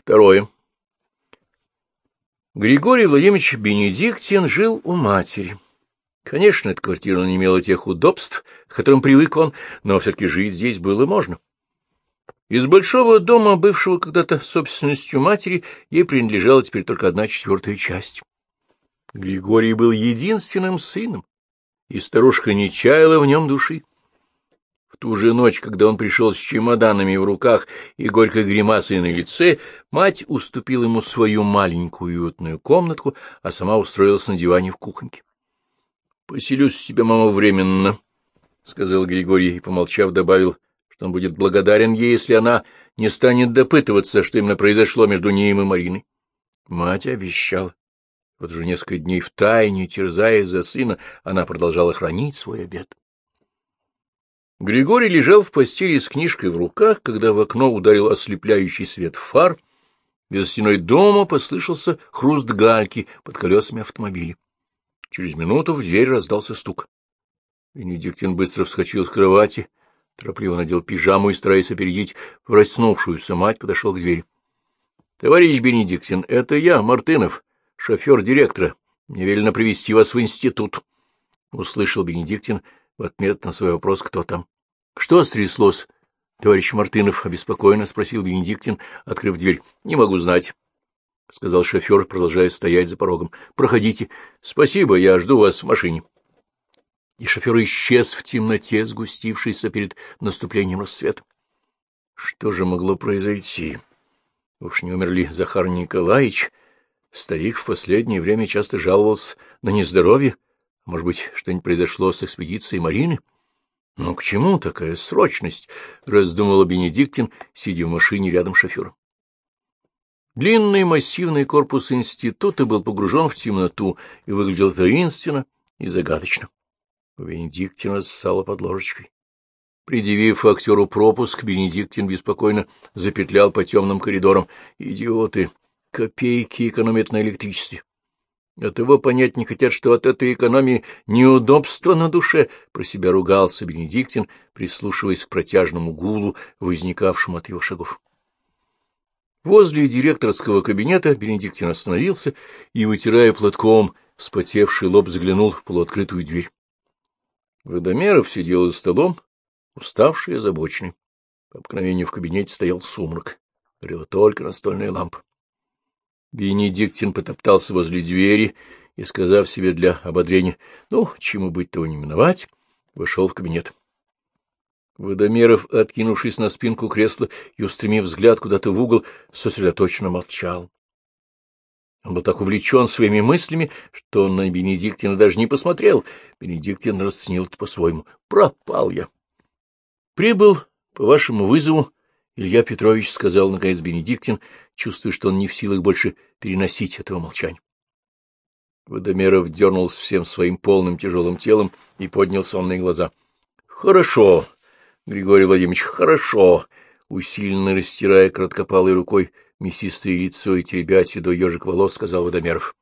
Второе. Григорий Владимирович Бенедиктин жил у матери. Конечно, эта квартира не имела тех удобств, к которым привык он, но все-таки жить здесь было можно. Из большого дома, бывшего когда-то собственностью матери, ей принадлежала теперь только одна четвертая часть. Григорий был единственным сыном, и старушка не чаяла в нем души ту же ночь, когда он пришел с чемоданами в руках и горькой гримасой на лице, мать уступила ему свою маленькую уютную комнатку, а сама устроилась на диване в кухоньке. — Поселюсь у тебя, мама, временно, — сказал Григорий и, помолчав, добавил, что он будет благодарен ей, если она не станет допытываться, что именно произошло между ней и Мариной. Мать обещала. Вот уже несколько дней в тайне, терзаясь за сына, она продолжала хранить свой обед. Григорий лежал в постели с книжкой в руках, когда в окно ударил ослепляющий свет фар. За стеной дома послышался хруст гальки под колесами автомобиля. Через минуту в дверь раздался стук. Венедиктин быстро вскочил с кровати, торопливо надел пижаму и, стараясь опередить проснувшуюся мать, подошел к двери. — Товарищ Бенедиктин, это я, Мартынов, шофер директора. Мне велено привести вас в институт. — услышал Бенедиктин в ответ на свой вопрос, кто там. — Что стряслось? — товарищ Мартынов обеспокоенно спросил Бенедиктин, открыв дверь. — Не могу знать, — сказал шофер, продолжая стоять за порогом. — Проходите. Спасибо, я жду вас в машине. И шофер исчез в темноте, сгустившейся перед наступлением рассвета. Что же могло произойти? Уж не умерли Захар Николаевич? Старик в последнее время часто жаловался на нездоровье. Может быть, что-нибудь произошло с экспедицией Марины? Но к чему такая срочность? — раздумывал Бенедиктин, сидя в машине рядом с шофером. Длинный массивный корпус института был погружен в темноту и выглядел таинственно и загадочно. Бенедиктина ссало под ложечкой. Предъявив актеру пропуск, Бенедиктин беспокойно запетлял по темным коридорам. Идиоты! Копейки экономят на электричестве. Этого понять не хотят, что от этой экономии неудобства на душе, — про себя ругался Бенедиктин, прислушиваясь к протяжному гулу, возникавшему от его шагов. Возле директорского кабинета Бенедиктин остановился и, вытирая платком, вспотевший лоб заглянул в полуоткрытую дверь. Водомеров сидел за столом, уставший и озабоченный. По обыкновению в кабинете стоял сумрак, горела только настольная лампа. Бенедиктин потоптался возле двери и, сказав себе для ободрения, ну, чему быть того не миновать, вошел в кабинет. Водомеров, откинувшись на спинку кресла и устремив взгляд куда-то в угол, сосредоточенно молчал. Он был так увлечен своими мыслями, что он на Бенедиктина даже не посмотрел. Бенедиктин расценил это по-своему. «Пропал я». «Прибыл по вашему вызову Илья Петрович сказал, наконец, Бенедиктин, чувствуя, что он не в силах больше переносить этого молчания. Водомеров дернулся всем своим полным тяжелым телом и поднял сонные глаза. — Хорошо, Григорий Владимирович, хорошо! Усиленно растирая краткопалой рукой мясистое лицо и теребя седой ежик волос, сказал Водомеров.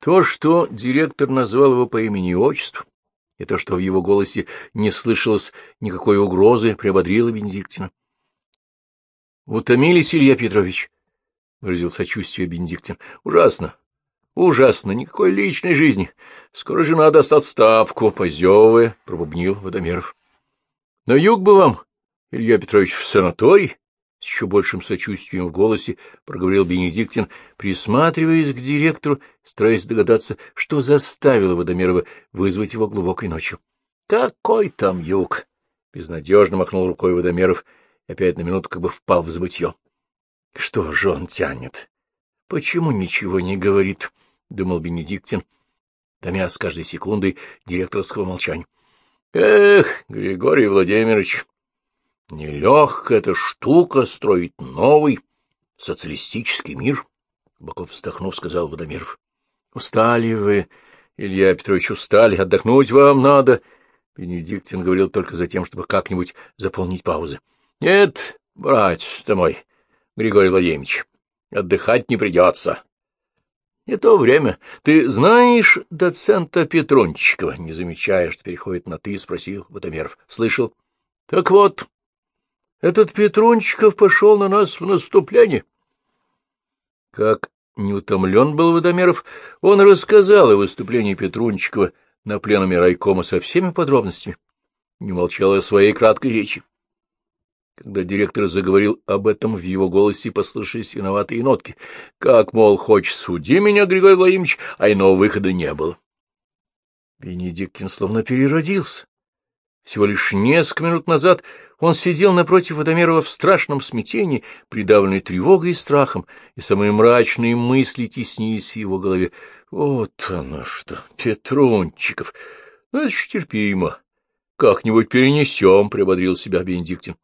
То, что директор назвал его по имени и отчеству, и то, что в его голосе не слышалось никакой угрозы, приободрило Бенедиктина. — Утомились, Илья Петрович? — выразил сочувствие Бенедиктин. — Ужасно. Ужасно. Никакой личной жизни. Скоро жена даст отставку, позевывая, — пробубнил Водомеров. — На юг бы вам, Илья Петрович, в санаторий? С еще большим сочувствием в голосе проговорил Бенедиктин, присматриваясь к директору, стараясь догадаться, что заставило Водомерова вызвать его глубокой ночью. — Какой там юг? — безнадежно махнул рукой Водомеров опять на минуту как бы впал в забытье. Что же он тянет? Почему ничего не говорит? — думал Бенедиктин, томя с каждой секундой директорского молчания. — Эх, Григорий Владимирович, нелегкая эта штука строить новый социалистический мир, — глубоко вздохнув, сказал Водомеров. — Устали вы, Илья Петрович, устали, отдохнуть вам надо. Бенедиктин говорил только за тем, чтобы как-нибудь заполнить паузы. — Нет, братец мой, Григорий Владимирович, отдыхать не придется. — Не то время. Ты знаешь доцента Петрончикова? Не замечая, что переходит на «ты», спросил Водомеров. — Слышал? — Так вот, этот Петрончиков пошел на нас в наступление. Как неутомлен был Водомеров, он рассказал о выступлении Петрунчикова на пленуме райкома со всеми подробностями, не молчал о своей краткой речи. Когда директор заговорил об этом, в его голосе послышались виноватые нотки. Как, мол, хочешь, суди меня, Григорий Владимирович, а иного выхода не было. Бенедиктин словно переродился. Всего лишь несколько минут назад он сидел напротив Водомерова в страшном смятении, придавленный тревогой и страхом, и самые мрачные мысли теснились в его голове. Вот оно что, Петрунчиков! Ну, это ж терпимо. Как-нибудь перенесем, — приободрил себя Бенедиктин.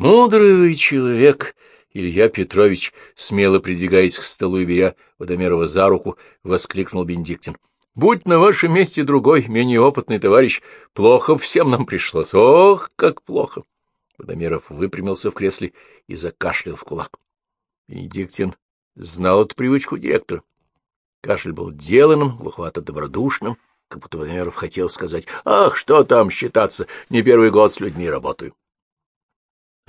Мудрый человек, Илья Петрович, смело придвигаясь к столу и беря Водомерова за руку, воскликнул Бенедиктин. — Будь на вашем месте другой, менее опытный товарищ, плохо всем нам пришлось. Ох, как плохо! Водомеров выпрямился в кресле и закашлял в кулак. Бенедиктин знал эту привычку директора. Кашель был деланным, глуховато-добродушным, как будто Водомеров хотел сказать, «Ах, что там считаться, не первый год с людьми работаю».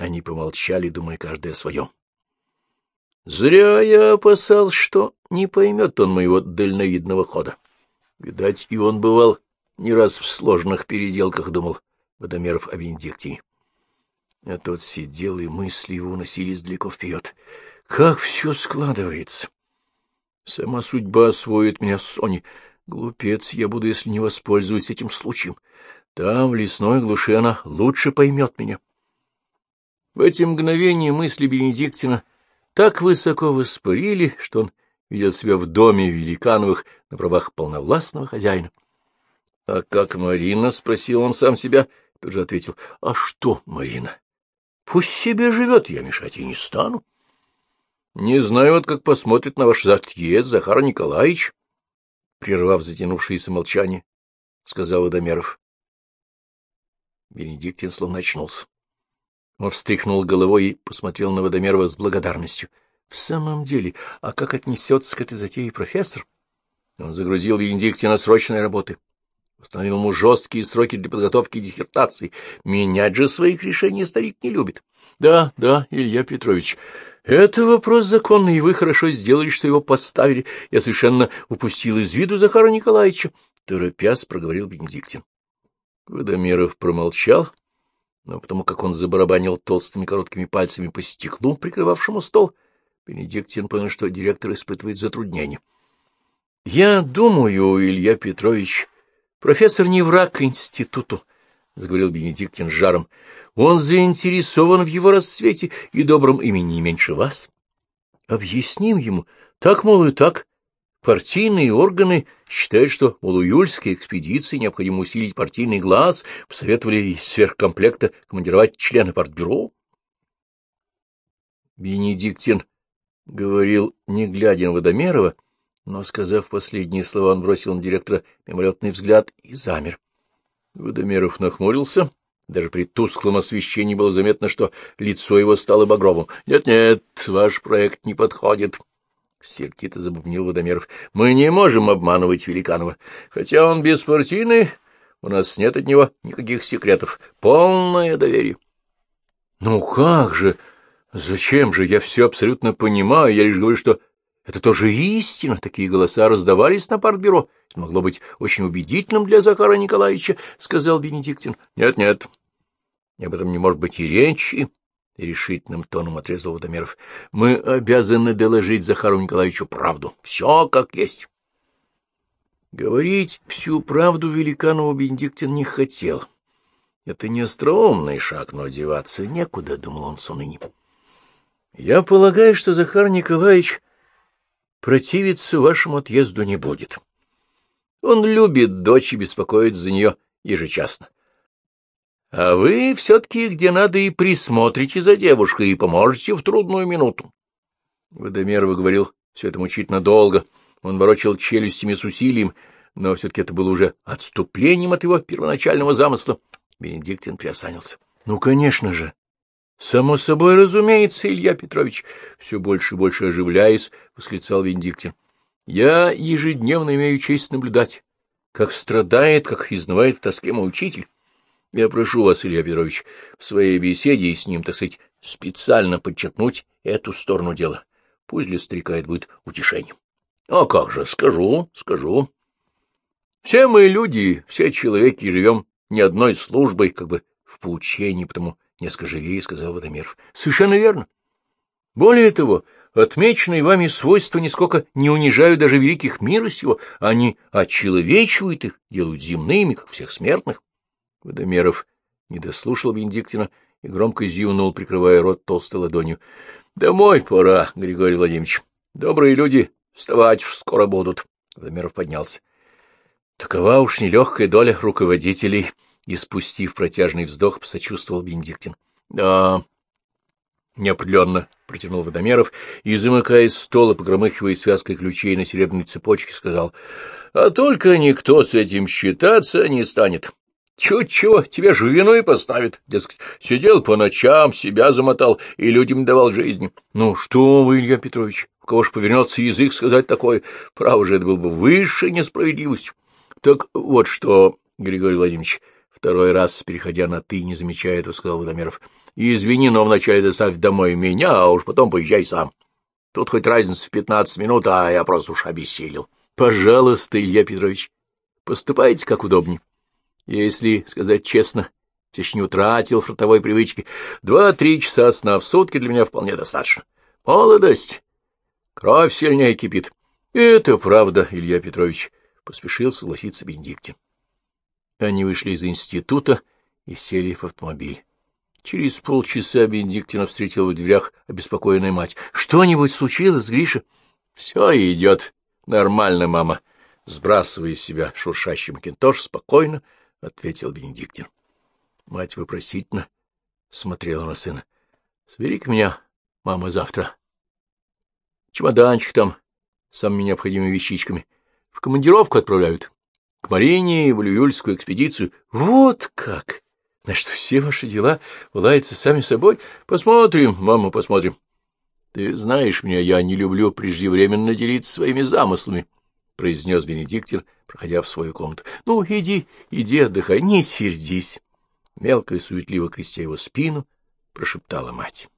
Они помолчали, думая каждый о своем. Зря я опасался, что не поймет он моего дальновидного хода. Видать, и он бывал не раз в сложных переделках, думал Водомеров о Венедиктине. А тот сидел, и мысли его уносились далеко вперед. Как все складывается! Сама судьба освоит меня с Соней. Глупец я буду, если не воспользуюсь этим случаем. Там, в лесной глуши, она лучше поймет меня. В эти мгновения мысли Бенедиктина так высоко воспарили, что он видел себя в доме Великановых на правах полновластного хозяина. — А как Марина? — спросил он сам себя, тут же ответил. — А что Марина? Пусть себе живет, я мешать ей не стану. — Не знаю, вот как посмотрит на ваш отъезд Захар Николаевич, — прервав затянувшееся молчание, — сказал Водомеров. Бенедиктин словно очнулся. Он встряхнул головой и посмотрел на Водомерова с благодарностью. — В самом деле, а как отнесется к этой затее профессор? Он загрузил Венедиктина срочной работы. Установил ему жесткие сроки для подготовки диссертации. Менять же своих решений старик не любит. Да, да, Илья Петрович, это вопрос законный, и вы хорошо сделали, что его поставили. Я совершенно упустил из виду Захара Николаевича. Торопясь, проговорил Бенедиктин. Водомеров промолчал, но потому как он забарабанил толстыми короткими пальцами по стеклу, прикрывавшему стол, Бенедиктин понял, что директор испытывает затруднения. — Я думаю, Илья Петрович, профессор не враг институту, — заговорил Бенедиктин с жаром. — Он заинтересован в его расцвете и добром имени не меньше вас. Объясним ему, так, мол, и так, Партийные органы считают, что в июльской экспедиции необходимо усилить партийный глаз, посоветовали из сверхкомплекта командировать члена партбюро. Бенедиктин говорил, не глядя на Водомерова, но, сказав последние слова, он бросил на директора мимолетный взгляд и замер. Водомеров нахмурился. Даже при тусклом освещении было заметно, что лицо его стало багровым. «Нет-нет, ваш проект не подходит». — сердито забубнил Водомеров. — Мы не можем обманывать Великанова. Хотя он беспартийный, у нас нет от него никаких секретов. Полное доверие. — Ну как же? Зачем же? Я все абсолютно понимаю. Я лишь говорю, что это тоже истина. Такие голоса раздавались на партбюро. Это могло быть очень убедительным для Захара Николаевича, — сказал Бенедиктин. Нет, — Нет-нет, об этом не может быть и речи. — решительным тоном отрезал Водомеров. — Мы обязаны доложить Захару Николаевичу правду. Все как есть. Говорить всю правду Великанову Бенедиктин не хотел. Это не остроумный шаг, но одеваться некуда, — думал он с уныним. Я полагаю, что Захар Николаевич противиться вашему отъезду не будет. Он любит дочь и беспокоится за нее ежечасно. А вы все-таки где надо и присмотрите за девушкой и поможете в трудную минуту. Водомеров говорил все это мучительно долго. Он ворочал челюстями с усилием, но все-таки это было уже отступлением от его первоначального замысла. Бенедиктин приосанился. — Ну, конечно же. — Само собой разумеется, Илья Петрович, все больше и больше оживляясь, восклицал Бенедиктин. — Я ежедневно имею честь наблюдать, как страдает, как изнывает в тоске мой учитель. Я прошу вас, Илья Петрович, в своей беседе с ним, так сказать, специально подчеркнуть эту сторону дела. Пусть для старика это будет утешением. — А как же, скажу, скажу. Все мы люди, все человеки живем ни одной службой, как бы в поучении, потому несколько живее, — сказал Водомеров. — Совершенно верно. Более того, отмеченные вами свойства нисколько не унижают даже великих мира сего, они очеловечивают их, делают земными, как всех смертных. Водомеров не дослушал Бенедиктина и громко зевнул, прикрывая рот толстой ладонью. — Домой пора, Григорий Владимирович. Добрые люди вставать уж скоро будут. Водомеров поднялся. Такова уж нелегкая доля руководителей, и, спустив протяжный вздох, посочувствовал Бенедиктин. — Да, неопределенно протянул Водомеров и, замыкаясь стола, погромыхивая связкой ключей на серебряной цепочке, сказал, — А только никто с этим считаться не станет. Чуть-чего, тебе же вину и поставит. Дескать, сидел по ночам, себя замотал и людям давал жизни. Ну, что вы, Илья Петрович, у кого ж повернется язык сказать такое? Право же, это был бы высшей несправедливостью. Так вот что, Григорий Владимирович, второй раз, переходя на «ты», не замечая этого, сказал Водомеров, — извини, но вначале доставь домой меня, а уж потом поезжай сам. Тут хоть разница в пятнадцать минут, а я просто уж обессилел. Пожалуйста, Илья Петрович, поступайте как удобнее. Если сказать честно, тишь не утратил фронтовой привычки. Два-три часа сна в сутки для меня вполне достаточно. Молодость. Кровь сильнее кипит. Это правда, Илья Петрович, — поспешил согласиться Бенедиктин. Они вышли из института и сели в автомобиль. Через полчаса Бенедиктина встретила в дверях обеспокоенная мать. — Что-нибудь случилось, Гриша? — Все идет. Нормально, мама. Сбрасывая из себя шуршащий макинтош, спокойно — ответил Бенедиктин. Мать вопросительно смотрела на сына. — Собери-ка меня, мама, завтра. Чемоданчик там самыми необходимыми вещичками. В командировку отправляют. К Марине в Лююльскую экспедицию. Вот как! Значит, все ваши дела уладятся сами собой? Посмотрим, мама, посмотрим. Ты знаешь меня, я не люблю преждевременно делиться своими замыслами. — произнес Бенедиктин, проходя в свою комнату. — Ну, иди, иди отдыхай, не сердись. Мелко и суетливо крестя его спину, прошептала мать.